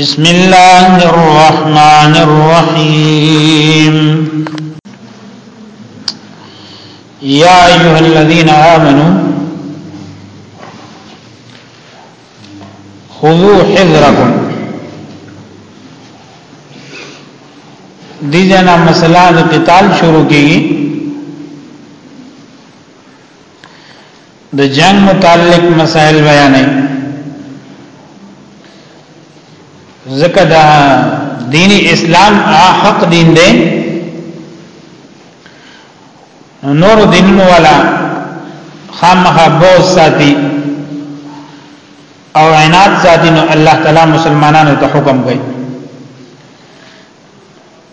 بسم الله الرحمن الرحيم يا ايها الذين امنوا خذوا حذركم دي جنا مسئلہ قتال شروع کی د جنگ متعلق مسائل بیانې ځکه دا دین اسلام حق دین دی نور دینونو والا خامخا بوز ساتي او عناد ساتي نو الله تعالی مسلمانانو ته حکم کوي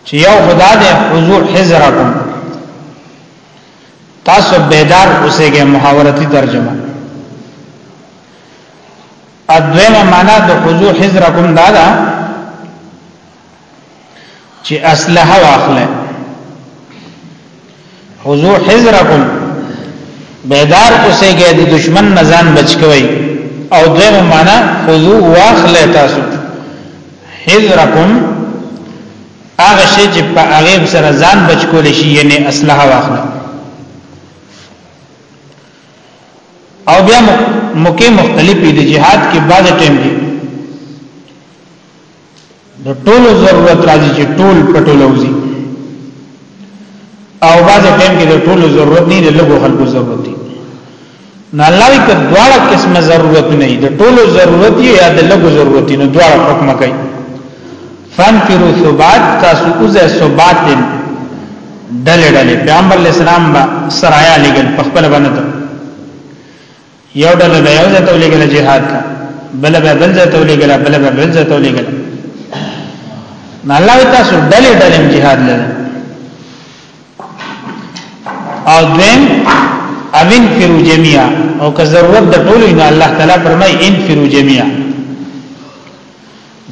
چې یو خدای دې حضور حضرکم تاسو بیدار اوسېږئ محاورتی ترجمه ادویمه معنا د خضوع حذرکم دا ده چې اسلحه واخلئ خضوع حذرکم بیدار اوسېږئ د دشمن نزان بچکوي او دویمه معنا خضوع واخلئ تاسو حذرکم هغه شی چې په هغه سره ځان بچ کول شي یعنی اسلحه واخله او بیا موقع مختلفې د جهاد کې بعض ټیم کې د ټولو ضرورت راځي چې ټول پټولوزي او بعض ټیم کې د ټولو ضرورت نه لږو خلکو ضرورت نو الله وی کړه دواړه قسمه ضرورت نه دی ټولو ضرورت یا د لګو ضرورت نه دواړه حکم کوي فانفروا ثبات تاسو اوزه ثبات ډلې ډلې پیغمبر اسلام با سرایا لګل په خپل باندې یو ډله به یو ځته لګل jihad کا بل به بل ځته لګل بل به بل ځته لګل نه الله تاسو ډلې ډلې jihad لګل او دویم اوین فرو جميعا او که ضرورت د ټولو نه الله تعالی فرمای ان فرو جميعا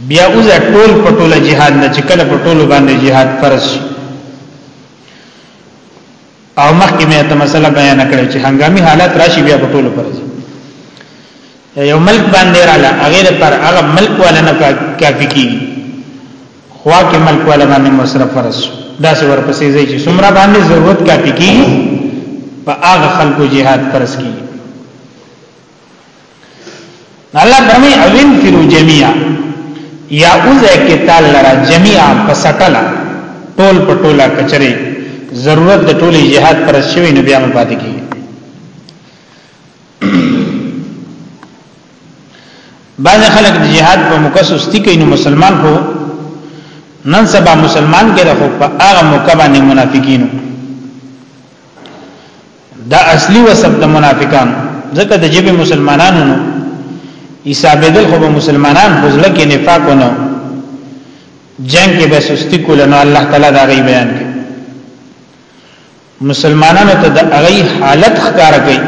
بیا اوس ټول په ټوله jihad نه چې کله په ټولو باندې jihad فرض شي او مخکې مې ته مسله بیان کړې چې هنګامي حالت راشي بیا په ټولو فرض یو ملک باندې رااله هغه پر هغه ملک ولا نه کافي کیږي خوا کې ملک والا باندې مسره فرض شو دا څه ورپسې ځي چې څومره باندې ضرورت کافي کی په هغه خلکو jihad فرض کی الله فرمای اوین فرو جميعا یا اوزه کې تعالی لرا جميعا پسټلا ټول پټولا کچره ضرورت د ټولي jihad فرض شوی نو بیا مې پاتې کی بعض خلک د جهاد په موقع سستی کوي نو مسلمان خو نن سبا مسلمان کې راخو په هغه موقع باندې منافقینو دا اصلي وسب د منافقان ځکه د جبه مسلمانانو نو حساب دل خو مسلمانان خپل کې نفاق نو جنگ کې به سستی کول نو الله تعالی دا غي بیان کوي مسلمانانو ته د هغه حالت ښکار کوي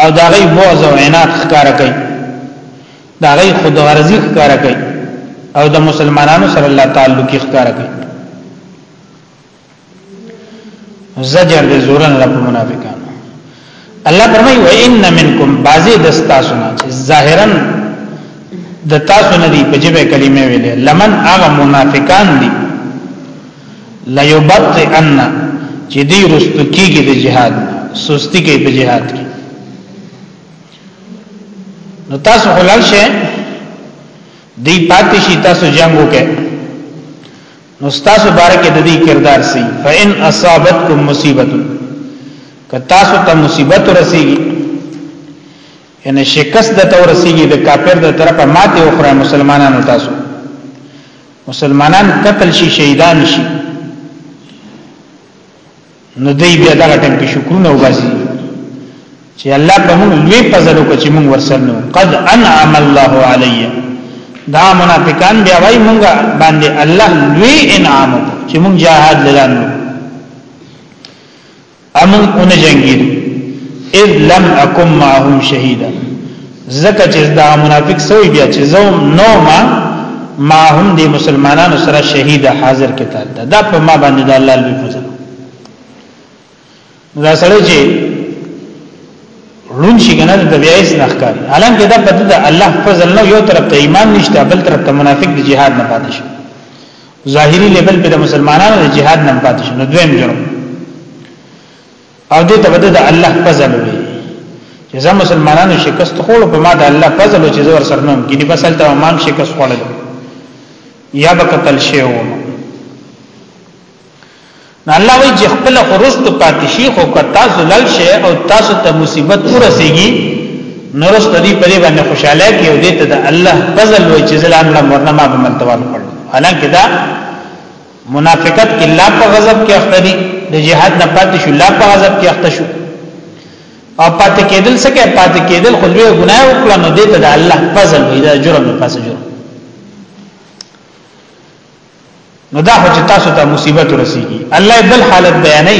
او د هغه بغض او عنایت ښکار کوي د هغه خود غرضی ښکار کوي او د مسلمانانو سره الله تعلق ښکار کوي زجر د زورن رب منافقان الله فرمایي و ان منکم بعضی دستاسونه چې ظاهرا د تاسو نه دی په جبه کلمه ویلې لمن هغه منافقان دي لا یبطئن چې دی رستو کیږي د جهاد سستی کوي په جهاد کې نو تاسو خلل شئ دی پاتې شي تاسو جنگو کې نو تاسو بارکه د دې کردار سي فإن اصابتكم مصیبت که تاسو ته مصیبت ورسیږي یعنی شکست د تور رسیږي د کافر د طرفه ماته او خره مسلمانانو تاسو مسلمانان قتل شي شهیدان شي نو دی بیا دغه ټیم کې شکرونه وباسي چې الله په موږ لوی فضل وکړي چې موږ ورسره قد انعم الله علی دا منافقان بیا وای موږ باندې الله لوی انعام چې موږ جهاد لرانو امن اون جنگید اذ لم اکم معهم شهیدا زکه چې دا منافق سوی بیا چې زو نو ما ما هم دي مسلمانانو سره شهید حاضر کې تل دا په ما باندې د الله لوی فضل دا سره چې لون شي کنه د بیا هیڅ نخکار حالانکه دا په د الله فضل نو یو طرف ته ایمان نشته بل طرف ته منافق د جهاد نه پاتې شي ظاهری لیول په مسلمانانو د جهاد نه پاتې شي نو دویم جرم او دې ته بده د الله فضل وي چې زه مسلمانانو شکست خوړو په ما د الله فضل چې زور سره نوم کې نه بسل ته امام شکست خوړل یا به قتل شي و نه الله وی چې خپل خرست پاتې شي خو کتا زلل شي او تاسو ته مصیبت ورسیږي نورس دې په دې باندې خوشاله کې او دې ته د الله فضل وي چې زلام لمرنه ما به ملتوال کړو حالانکه دا منافقت کې لا په غضب کې اخته دي د جهاد نه پاتې شو لا په غضب کې اخته شو او پاتې کېدل څه کې پاتې کېدل خو لوی ګناه وکړه نو دې ته د الله فضل وي دا جرم نه پاسه جرم نو دا خو چې تاسو ته مصیبت ورسیږي الله بل حالت بیانې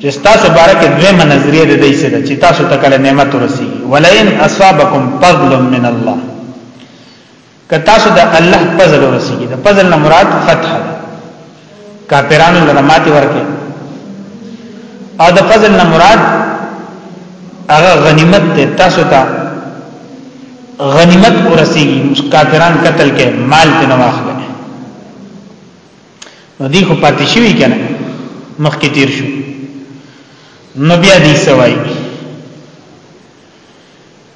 چې تاسو بارکه دویمه نظریه د دې سره چې تاسو ته کله نعمت ورسیږي ولئن اصابکم فضل من الله که تاسو د الله فضل ورسیږي د فضل نه مراد فتح ده کافرانو لره ماتي ورکه او د فضل نه مراد هغه غنیمت ده تاسو ته غنیمت ورسیږي کافران قتل کې مال په نواخله نو دی خو پاتې شوی کنه مخکې تیر شو نو بیا دې سوای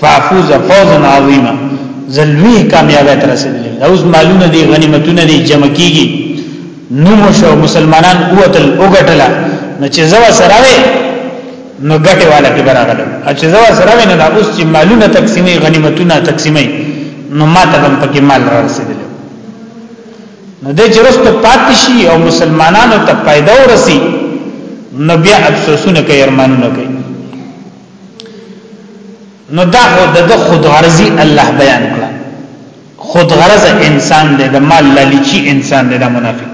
فافوز فوزا عظیما زلوی کامیابی تر رسیدلی دا اوس مالونه دي غنیمتونه دي جمع کیږي نو مو شو مسلمانان قوتل اوګټلا نو چې زو سره وي نو ګټه والا کې برابر چې زو سره وي نو دا اوس چې مالونه تقسیمي غنیمتونه تقسیمي نو ماته هم پکې مال را رسیدلی نو د جرست پاتشي او مسلمانانو ته پیدا ورسی نو بیا افسوسونه کوي ارمانونه کوي نو دا خو د خود غرضی الله بیان کړه خود غرض انسان دی د مال لالچی انسان دی د منافق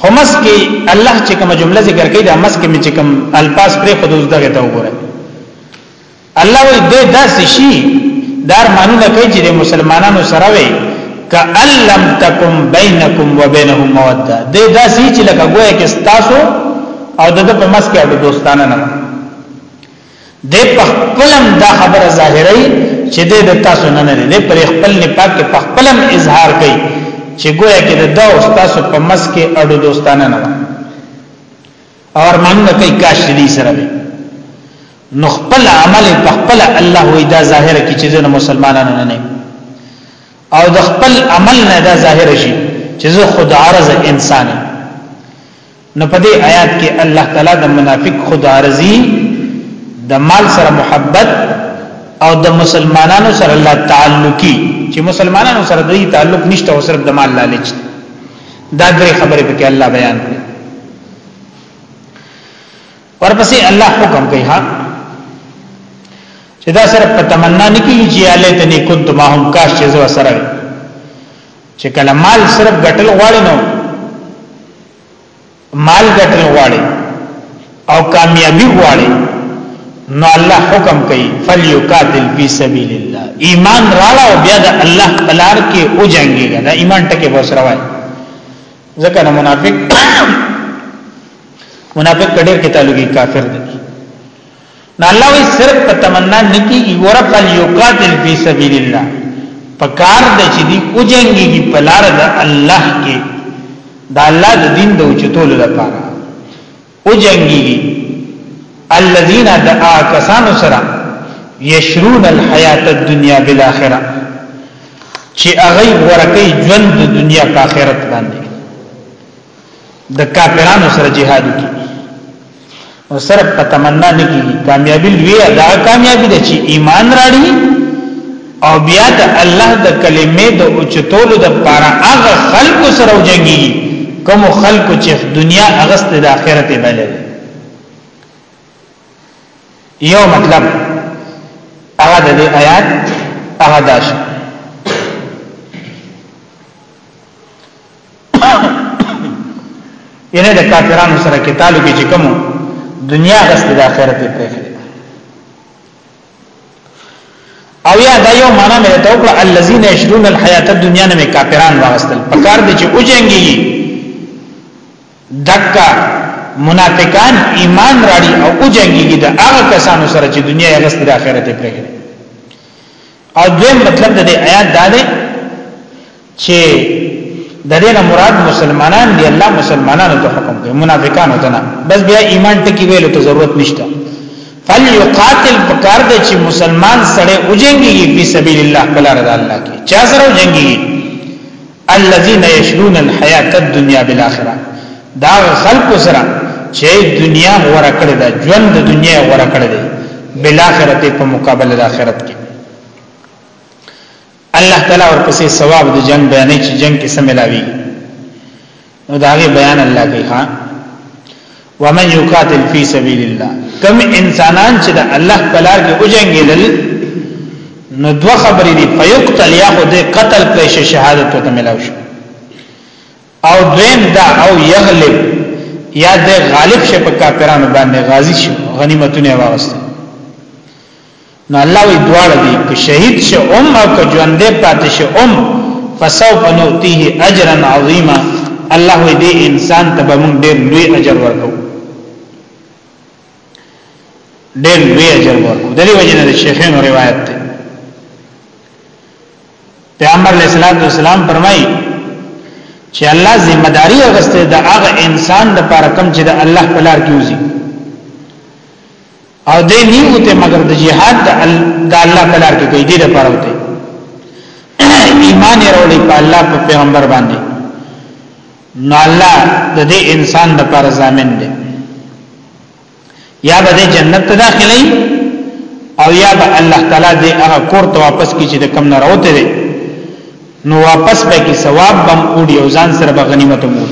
خو مسکی الله چې کوم جمله ذکر کړي دا مسکی می چې کوم الفاظ پر خود اوس دغه ته وګوره الله وی د داس شي دار مانو نه کوي چې مسلمانانو سره وي کألم تکم بینکم وبینهم موده د داس چې لکه ګویا کې تاسو او د په مس کې د دوستانه نه د په خپلم دا خبره ظاهري چې د تاسو نه نه دی پر خپل نپاک کې په خپلم اظهار کوي چې ګویا کې د دا او تاسو په مس کې اډو دوستانه نه اور ماننه کوي کاش دې سره دی نو خپل عمل په خپل الله وې دا ظاهر کې چې زه مسلمانانو نه نه او د خپل عمل نه دا ظاهر شي چې زه خود عارض انسان یم نو په دې آیات کې الله تعالی د منافق خود عارضی د مال سره محبت او د مسلمانانو سره الله تعلقي چې مسلمانانو سره دوی تعلق نشته او صرف د مال لالچ دا درې خبرې پکې الله بیان کړې ورپسې الله حکم کوي ها چې دا صرف په تمنا نه کیږي چې الله ته نه كنت ما هم کاش چې زو سره چې کله مال صرف غټل غواړي نو مال ګټل غواړي او کامیابی غواړي نو الله حکم کوي فلیقاتل فی سبیل الله ایمان راړه او بیا د الله بلار کې او جنگي دا ایمان ټکه بوس روان ځکه نه منافق منافق کډیر کې تعلقي کافر دی نه الله وی صرف په تمنا نکیږي ګوره فل یقاتل فی سبیل الله پکار د چې دی او جنگیږي په لار د الله کې دا الله د دین د اوچتولو لپاره او جنگیږي الذين دعا کسانو سره یشرون الحیات الدنیا بالاخره چې هغه ورکه ژوند د دنیا په آخرت باندې د کافرانو سره جهاد کی او صرف په تمنا نه کی کامیابی لوی دا کامیابی ده چې ایمان راړي او بیا د الله د کلمې د اوچتولو د پاره هغه خلکو سره وجنګي کوم خلکو چې دنیا اغست د آخرت بلل یو مطلب هغه د دې آیات هغه داش یعنی د کافرانو سره کې تعلق چې کوم دنیا غست د آخرت پرې او یا دا یو معنا مې ته وکړه الذين يشرون الحیات الدنیا نه کافران واغستل پکار دي چې اوجنګي دکا منافقان ایمان راړي او اوجنګي د هغه کسانو سره چې دنیا یې غست د آخرت پرې او دویم مطلب د دې آیات دا دی چې د دې نه مراد مسلمانان دی الله مسلمانانو ته حکم کوي منافقانو ته نه بس بیا ایمان ټکی ویلو ته ضرورت نشته فلیقاتل پکار دی چې مسلمان سره وجنګي په سبیل الله کله رضا الله کې چا سره وجنګي الذين يشرون الحياه الدنيا بالاخره دا خلق سره چې دنیا غوړه کړې ده ژوند د دنیا غوړه کړې ده بالاخره په مقابله د آخرت کې الله تعالی ورپسې ثواب د جنگ بیانې چې جنگ کې سملاوي نو دا غي بیان الله کوي ها ومن یقاتل فی سبیل الله کم انسانان چې د الله په لار کې وجنګیدل نو دوه خبرې دي فیقتل یا خو دې قتل کړي شي شهادت ته ملاوي شي او دویم دا او یغلب یا دې غالب شي په کافرانو باندې غازی شي غنیمتونه واغسته نو الله وی دواړه دي که شهید شه ام او که ژوندې پاتې شه ام فسوف نؤتيه اجرا عظیما الله وی دې انسان ته به موږ ډېر لوی اجر ورکو ډېر لوی اجر ورکو د دې وجه نه د شیخانو روایت ده پیغمبر علیه الصلاۃ والسلام فرمایي چې الله ذمہ داری اغسته د هغه انسان د پاره کم چې د الله په لار کې وځي او دې نیو ته مگر د جهاد د الله په لار کې کوي دې لپاره وته ایمان یې وروړي په الله په پیغمبر باندې نو الله د دې انسان د پر ضامن دی یا به جنت ته داخلي او یا به الله تعالی دې هغه کور ته واپس کی چې د کم نه راوته دی نو واپس به کی ثواب بم اوډي او ځان سره به غنیمت مو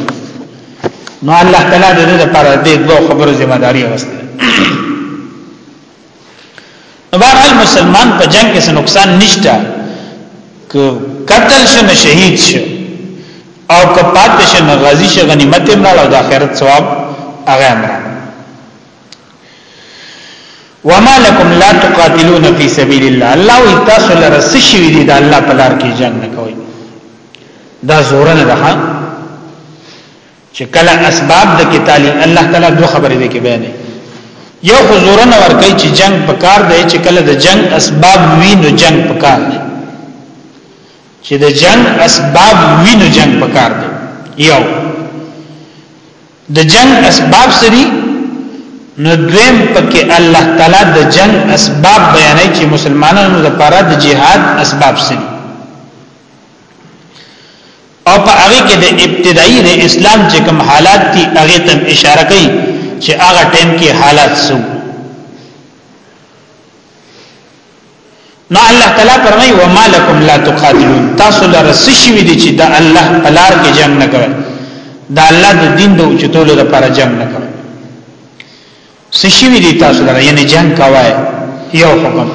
نو الله تعالی د دې لپاره د دوه خبرو ذمہ داری واستله نو بهرحال مسلمان په جنگ کې څه نقصان نشته ک قتل شو نه شهید شو او که پاتې شو نه غازی شو غنیمت یې مړ او د آخرت ثواب هغه امر وما لكم لا تقاتلون في سبيل الله الله وی تاسو لره څه شي دي د الله په لار کې جنگ نه کوي دا زور نه ده چې کله اسباب د قتال الله تعالی دوه خبرې دي کې بیانې یو خو زور نه ورکړي چې جنگ پکار دی چې کله د جنگ اسباب وی نو جنگ پکار دی چې د جنگ اسباب وی نو جنگ پکار دی یو د جنگ اسباب سری نو دویم پکې الله تعالی د جنگ اسباب بیانای چې مسلمانانو لپاره د جهاد اسباب سری او په هغه کې د ابتدایي د اسلام چې کوم حالات دي هغه ته اشاره کوي چې هغه ټیم کې حالات څه نو الله تعالی فرمای و مالکم لا تقاتلون تاسو لره سشوی دي چې د الله پلار کې جنگ نه کوي د الله د دین د اوچتولو لپاره جنگ نه کوي سشوی دي تاسو لره یعنی جنگ کوي یو حکم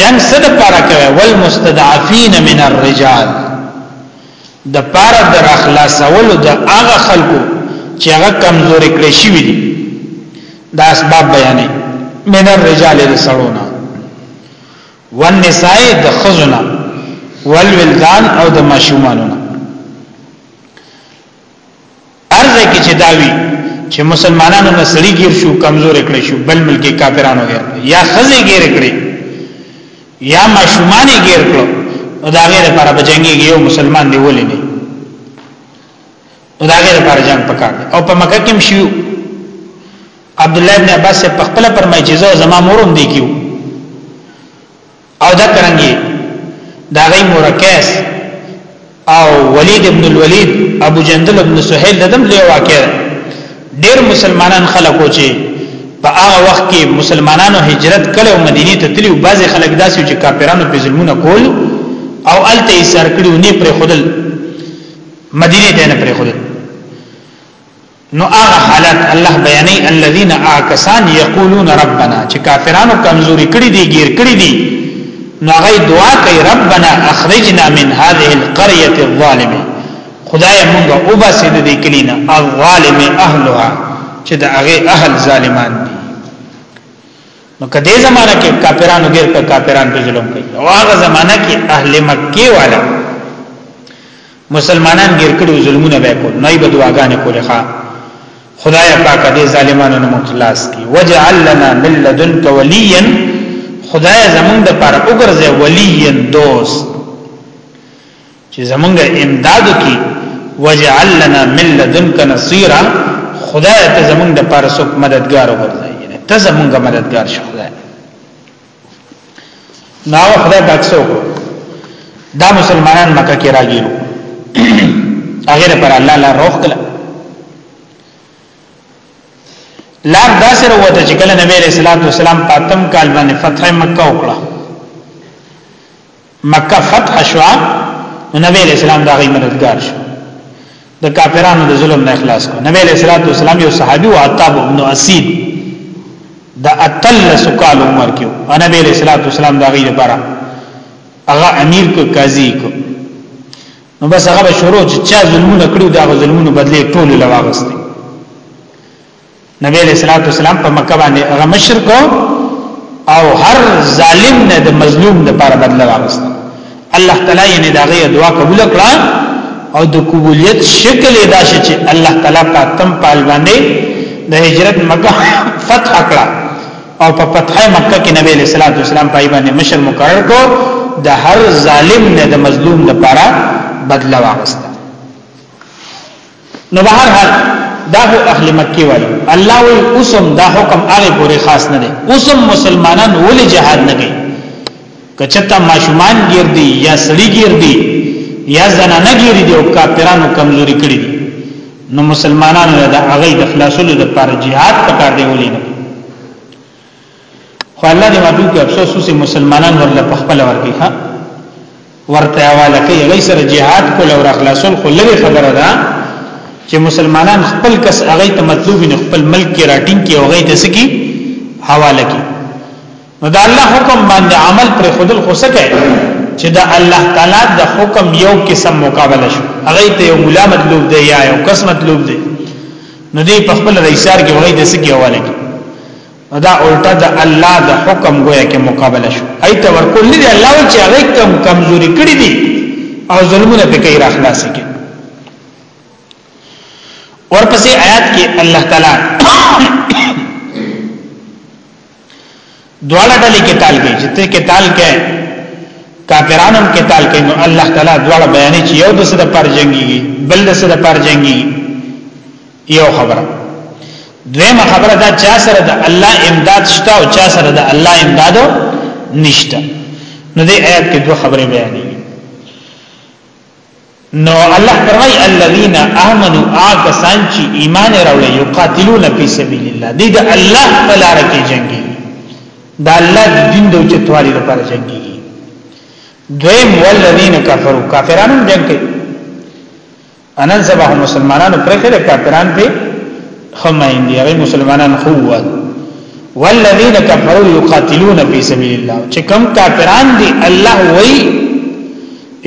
جنگ صد پارا کوي والمستضعفين من الرجال د پاره د راخلاصولو د هغه خلکو چې هغه کمزوري کړی شي وي دا اسباب بیانې من الرجال رسولنا والنساء د خزنا والولدان او د ماشومانو ارزه کې چې داوی چې مسلمانانو نه سړي ګیر شو کمزور کړي شو بل ملکی کافرانو غیر یا خزه غیر کړي یا ماشومان غیر کړو او دا غیر پر بجنګي یو مسلمان دی ولې نه او دا غیر پر جنگ پکار او په مکه کې مشیو عبد الله بن عباس په خپل فرمایي چې زه زما مورم دی کیو او دا کرنګي دا غي مرکز او ولید ابن الولید ابو جندل ابن سهیل ددم له واقع ډیر مسلمانان خلکو چې په هغه وخت کې مسلمانانو هجرت کړو مدینه ته تلو بعضی خلک داسې چې کافرانو په ظلمونه کول او الته یې سر کړو نه پر خودل مدینه ته نه پر خودل نو هغه حالت الله بیانې الذين اعكسان يقولون ربنا چې کافرانو کمزوري کړی دي غیر کړی دي نو هغه دعا کوي ربنا اخرجنا من هذه القريه الظالمه خدای مونږ او باسي د دې کلینا الظالم اهلها چې د هغه اهل ظالمان دي نو کدی زمانہ کې کافرانو غیر کافرانو ظلم کوي او هغه زمانہ کې اهل مکه والا مسلمانان ګیر کړي ظلمونه به کول نه به دعاګانې کولې ښا خدای پاک دې ظالمانو نه مخلاص کی وجعل لنا من لدنک ولیا خدای زمونږ د پر وګرځي ولیا دوست چې زمونږ امداد کی وجعل لنا من لدنک نصيرا خدای ته زمونږ د پر سوک مددگار وګرځي ته زمونږ مددگار شو نو خدای پاک سو دا مسلمانان مکه کې راګیرو هغه پر الله لا روخ کله لار داسې وروته چې کله نبی رسول الله سلام پاتم کال باندې فتح مکه وکړه مکه فتح شوا نو نبی علیہ السلام دا غي مددگار شو د کافرانو د ظلم نه اخلاص کو نبی علیہ الصلوۃ والسلام یو صحابي او عتاب ابن اسید د اتل سکال عمر کې او نبی علیہ الصلوۃ والسلام دا غي لپاره هغه امیر کو قاضي کو نو بس هغه شروع چې چا ظلمونه کړو دا ظلمونه بدله ټول لواغسته نبی علیہ الصلوۃ والسلام په مکه باندې هغه مشرک او هر ظالم نه د مظلوم د لپاره بدل راغست الله تعالی یې دا غي دعا قبول کړه او د قبولیت شکل ادا شي چې الله تعالی په تم پال باندې د هجرت مکه فتح کړه او په فتح مکه کې نبی علیہ الصلوۃ والسلام پای باندې مشر مقرر کو د هر ظالم نه د مظلوم لپاره بدل واغست نو بهر حال دا هو اهل مکه والو الله وی اوسم دا حکم هغه پورې خاص نه دی اوسم مسلمانان ولې جهاد نه کوي کچتا ماشومان ګیر دی یا سړی ګیر دی یا زنانه ګیر دی او کافرانو کمزوري کړی دی نو مسلمانانو دا هغه د خلاصولو لپاره jihad پکار دی ولې نه خو الله دې معفو کې افسوس اوسې مسلمانان ورله په خپل ورکی ها ورته حواله کوي هغه سره jihad کول او اخلاصول خو لوي خبره ده چې مسلمانان خپل کس هغه ته مطلوب نه خپل ملک کې راټینګ کې هغه ته سکی حواله کوي نو دا الله حکم باندې عمل پر خودل خو سکه چې دا الله تعالی د حکم یو قسم مقابله شو هغه ته یو مولا مطلوب دی یا یو کس مطلوب دی نو دې په خپل رئیسار کې وایي د سکی حواله کې دا الټا د الله د حکم گویا کې مقابله شو ایت ورکول نه دی الله چې هغه کم کمزوري کړی دي او ظلمونه پکې راخلاص کړي ورپسې آیات کې الله تعالی دواړه ډلې کې تال کې چې ته کې تال کې کافرانو کې تال کې نو الله تعالی دواړه بیانې چې یو د سره پر جنگي بل د سره پر جنگي یو خبره دویمه خبره دا چا سره د الله امداد شته او چا سره د الله امداد نشته نو دې آیات کې دوه خبرې بیانې نو الله فرمای الذين امنوا اعتصان چې ایمان راوړي یقاتلون فی سبیل الله دې د الله په لار کې جنگي دا الله د دین د چتوالي لپاره جنگي دویم والذین کفروا کافرانو جنگ کوي انن سبا مسلمانانو پرخه د کافرانو په خماین دی هغه مسلمانان خو وو والذین کفروا یقاتلون فی سبیل الله چې کوم کافران دي الله وای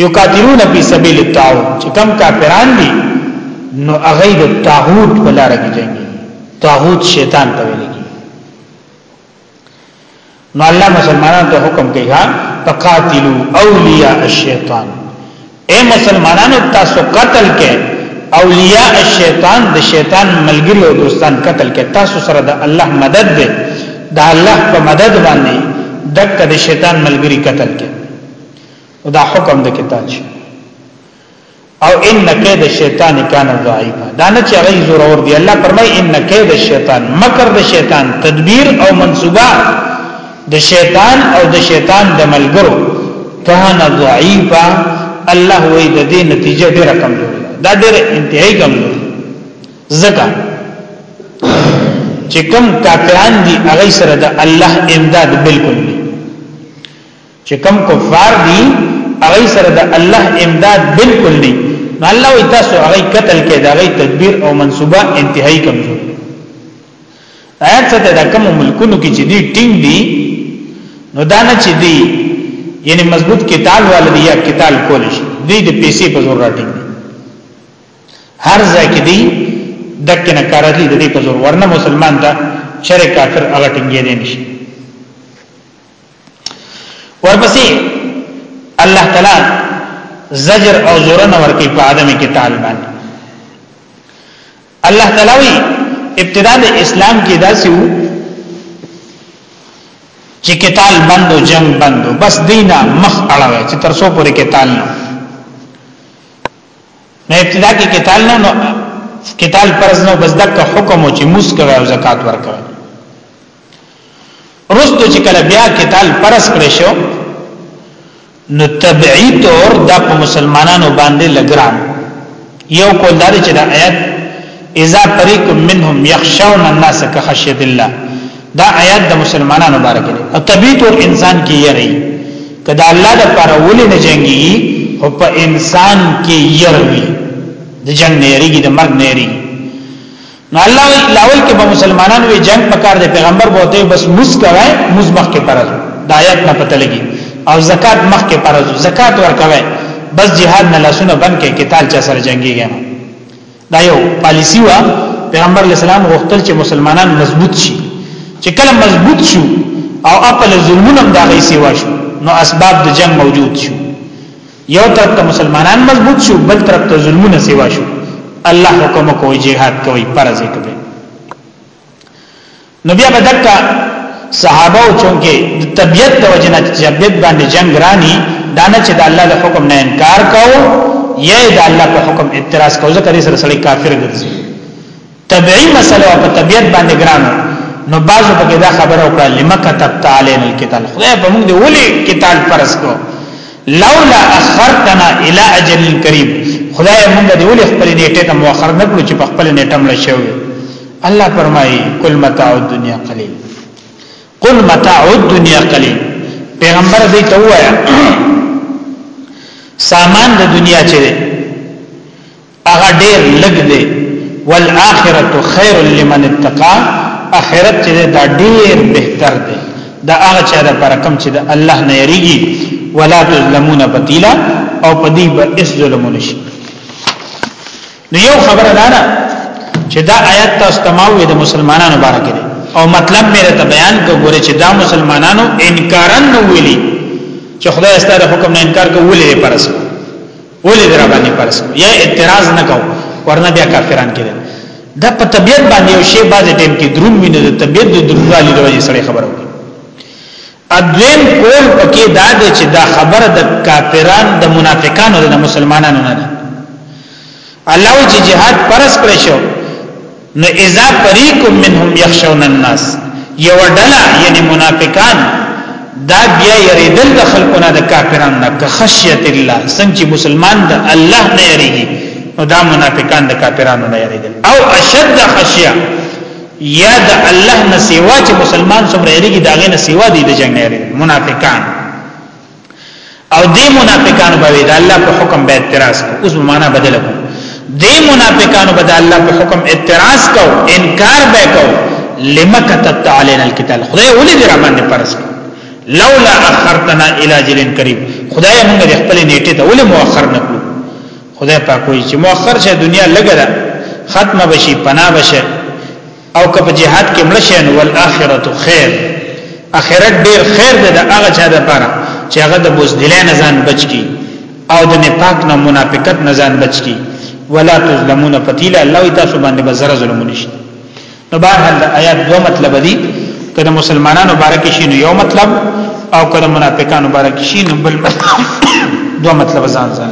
یقاتلون فی سبیل الطاغوت چې کوم کافران دي نو هغه د طاغوت په لار کې جنگي طاغوت شیطان ته ویل کی نو الله مسلمانانو ته حکم کوي ها فقاتلو اولیاء الشیطان اے مسلمانانو تاسو قتل کې اولیاء الشیطان د شیطان ملګری او دوستان قتل کې تاسو سره د الله مدد دی د الله په مدد باندې دک د شیطان ملګری قتل کې دا حکم د کتاب او ان کید الشیطان کان ضعیفا دا نه چې هغه زور اور دی الله فرمای ان کید الشیطان مکر د شیطان تدبیر او منصوبه د شیطان او د شیطان د ملګرو کان ضعیفا الله وې د دې نتیجه ډیره کمزورې دا ډیره انتهایی کمزورې زکه چې کم کافران دي هغه سره د الله امداد بالکل چې کوم کفار دي هغه سره د الله امداد بالکل نه نو الله وي تاسو هغه قتل کې دا غي تدبیر او منصوبه انتهایی کمزور آیات څخه دا کوم ملکونو کې چې دي ټینګ دي نو دا نه چې دي یعنی مضبوط کتاب والدی یا کتاب کول شي دي د پیسې په زور راټینګ هر ځای کې دي دک نه کار دي د دې په زور ورنه مسلمان دا شر کافر هغه ټینګې دي نشي ورپسې الله تعالی زجر او زورن ورکی په عدم کې تعال باندې الله تعالی وی ابتدا د اسلام کې داسې وو چې قتال بندو جنگ بندو بس دینا مخ اړه چې تر څو پورې قتال نه نه ابتدا کې قتال نه نو قتال پرز نو بس دک حکم او چې موس کوي او زکات ورکوي رستو چې کله بیا قتال پرس کړی شو نو تبعی طور دا په مسلمانانو باندې لګران یو کول دا چې دا آیات اذا فريق منهم يخشون الناس كخشيه الله دا آیات د مسلمانانو مبارک دی او طبيعي طور انسان کې یې رہی کدا الله د پر ولې نه جنگي او په انسان کې یې روي د جنگ نه یریږي د مرګ نه یریږي نو الله وی لاول کې به مسلمانانو وی جنگ پکار دی پیغمبر بوته بس موس کوي موس مخ کې فرض د آیات نه پته لګي او زکات مخ کې فرض زکات ورکوي بس jihad نه لاسونه بند کې قتال چا سره جنگيږي دا یو پالیسی وا پیغمبر علی السلام غوښتل چې مسلمانان مضبوط شي چې کله مضبوط شو او خپل ظلمونه دا غي سیوا شو نو اسباب د جنگ موجود شو یو طرف ته مسلمانان مضبوط شو بل طرف ته ظلمونه سیوا شو الله حکم کوي جهاد کوي فرض کوي نو بیا بدکا صحابه او چونکه د طبيعت د وجنه طبيعت باندې جنگ رانی دانه چې د الله د حکم نه انکار کاو یا د الله په حکم اعتراض کاو ځکه دې سره سړی کافر ګرځي طبيعي مسله او په طبيعت باندې ګرانو نو بازو پکې دا خبره وکړه لما كتبت علينا القتال خدای په موږ دی ولي قتال فرض کو لولا اخرتنا الى اجل قريب خدای موږ دی ولي خپل نیټه ته مؤخر نه کړو چې په خپل نیټه مړ شو الله فرمایي کل متاع الدنيا قليل قل متاع الدنيا قليل پیغمبر دې ته وایا سامان د دنیا چې هغه ډیر لږ دی والآخرة خیر لمن اتقا اخرت چې دا ډیر بهتر دی دا هغه چا د پر کم چې د الله نه یریږي ولا تظلمون فتیلا او پدی به اس ظلم نشي نو یو خبره دا ده چې دا آیات تاسو تماوي د مسلمانانو باره کې او مطلب مې ته بیان کوګوره چې دا مسلمانانو انکارن ویلي چې خدای ستاسو حکم نه انکار کوي ولې پرسه ولې در باندې فرض یا اعتراض نه کو ورنه بیا کافران کړي دا په طبيعت باندې یو شی باندې ټیم کې درون ویني د طبيعت د درونوالي د وجې سره خبرو ادوین کول پکې دا دی چې دا خبره د کافران د منافقانو د مسلمانانو نه ده الله چې جهاد پرس کړی شو نو اذا فريق منهم يخشون الناس یو ډله یعنی منافقان دا بیا یریدل د خلقونه د کافرانو نه که خشیت الله څنګه مسلمان د الله نه یریږي نو دا منافقان د کافرانو نه یریدل او اشد خشیه یا د الله نه سیوا چې مسلمان څومره یریږي دا غي نه سیوا دي د جنگ نه یریږي منافقان او دې منافقانو به د الله په حکم به اعتراض کو اوس معنا بدل کو دې منافقانو به د الله په حکم اعتراض کو انکار به کو لما كتبت علينا القتال خدای ولې دې را باندې فرض لولا اخرتنا الى اجل قريب خدای موږ د خپل نیټه ته ولې مؤخر نه کړو خدای پاک وایي چې مؤخر شه دنیا لګره ختمه بشي پنا بشي او که په جهاد کې مړ شي نو الاخرته خیر اخرت ډیر خیر دی د هغه چا لپاره چې هغه د بوزدلانه ځان بچ کی او د نفاق نه منافقت نه ځان بچ کی ولا تظلمون فتیلا الله تاسو باندې به زره ظلم نشي نو بهرحال د آیات دوه مطلب دي کله مسلمانانو بارک شي نو یو مطلب او کله منافقانو بارک شي نو بل دوه مطلب ځان ځان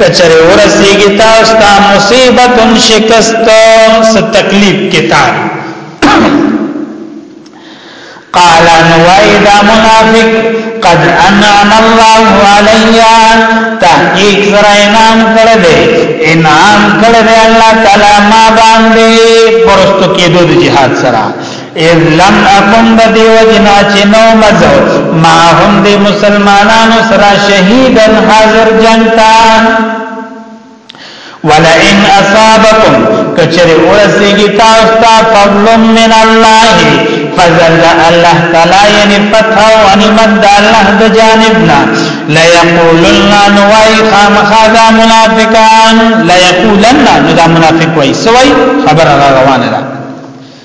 کچره ورسیږي تاسو ته مصیبت شکست ست تکلیف کتاب قال نوای دا منافق قد انعم الله علیا تحقیق سره انعام کړه دې انعام کړه دې الله تعالی ما باندې پرستو کې د جهاد سره اذ لم اکن د دیو جنا چې نو مزو ما هم د مسلمانانو سره شهیدن حاضر جنتا ولئن اصابکم کچر ورسیږي تاسو ته فضل من الله فضل الله تعالی یعنی فتح او نعمت د الله د جانبنا لا یقولن نوای خامخا دا منافقان لا یقولن دا منافق وای سوای خبر را روانه ده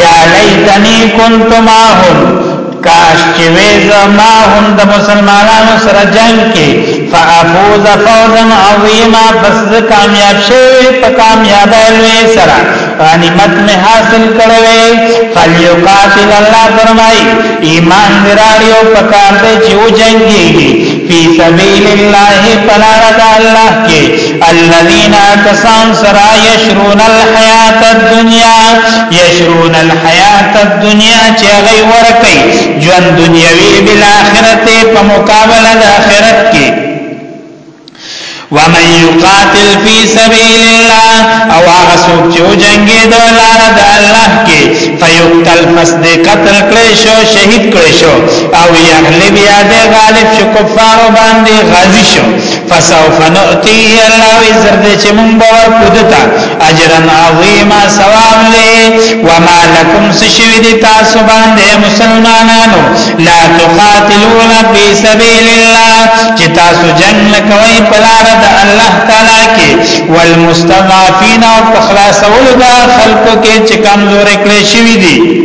یا لیتنی کنت ماهم کاش چې وې زما هم د مسلمانانو سره جنگ کې فافوز فوزا عظیما بس کامیاب شوی په کامیابی لوی سره غنیمت می حاصل کړوي فلیقاتل الله فرمای ایمان دراړیو پکار دې چې و جنگي فی سبیل الله فلا رد الله کې الذين كسان سرا يشرون الحياة الدنيا يشرون الحياة الدنيا چې غي ورکي ژوند دنیوي بل اخرت په مقابله د اخرت کې ومن يقاتل في سبيل الله او هغه څوک چې جنگي د لار د الله کې فيقتل فسد قتل کړي شو شهید کړي شو او يغلب یا د غالب شو کفار باندې غازی شو فسوف نؤتيه الله وی زرد چې مونږ باور کودتا اجرا عظیما ثواب له وما لكم سشوی دي تاسو باندې مسلمانانو لا تقاتلون في سبيل الله چې تاسو جنگ نه کوي په لار د الله تعالی کې والمستضعفين او په خلاصولو د خلکو کې چې کمزور کړی شوی دي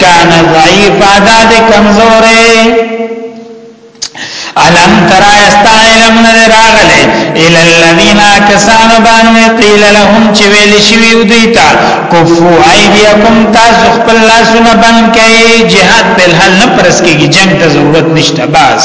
کان ضعیفا دا دی کمزوری علم ترا استا علم نه راغله ال الذين كسانوا بان قيل لهم چې ویل شوی دوی ته کفو ايديكم تاسو خپل لاسونه بند کړئ jihad په حل نه پرس کېږي جنگ ته ضرورت نشته بس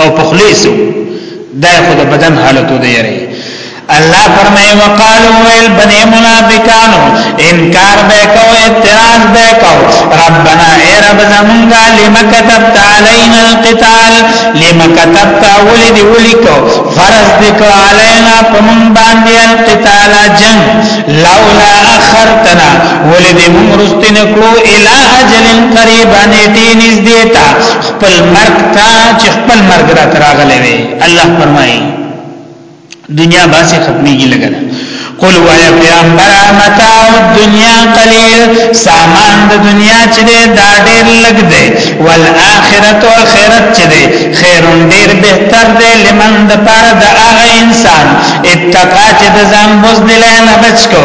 او په خلی سو دا خو د بدن حالت دی یری الله فرمای وقالو ویل بنی منافقانو انکار به کو اعتراض به کو ربنا ای رب زمونږه لما كتبت علينا القتال لما كتبت ولدي ولکو فرض دکو علينا پمون باندې القتال جنگ لولا اخرتنا ولدي مون رستنکلو الى اجل قريب نيتي نزدیتا خپل مرګ ته چې خپل مرګ را تراغلې وي الله فرمایي دنیا باسي ختميږي لګا قل وایا پیغمبر متاع الدنیا قلیل سامان د دنیا چې دا ډېر لګ دی والآخرت والخیرت چې دی خیر ډېر بهتر دی لمن د پاره د هغه انسان اتقا چې د ځان بوز دلانه بچ کو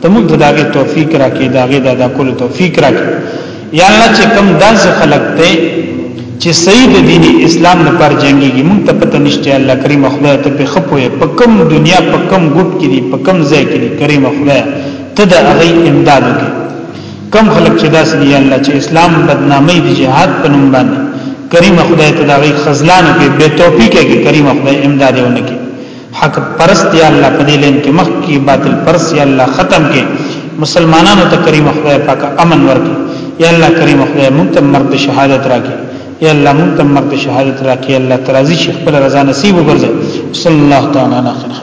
ته موږ ته داغه توفیق راکې داغه د ادا کولو توفیق راکې یا الله چې کم داسې خلق ته چې صحیح د دین اسلام لپاره جنگيږي موږ ته پته نشته الله کریم خدای ته په خپوې په کم دنیا په کم ګډ کې دي په کم ځای کې دي کریم خدای ته د هغه امداد وکړي کم خلق چې داسې دی الله چې اسلام بدنامي دي جهاد په نوم باندې کریم خدای ته دغه خزلانو کې به توفیق کې کریم خدای امداد ونکړي حق پرست یا الله په دې لین کې مخ کې باطل پرست یا الله ختم کې مسلمانانو ته کریم خدای پاک امن ورکړي یا الله کریم خدای مونږ ته مرد شهادت راکړي یا الله مونږ ته مرد شهادت راکړي الله ترازی شیخ پر رضا نصیب وګرځي صلی الله تعالی علیه وسلم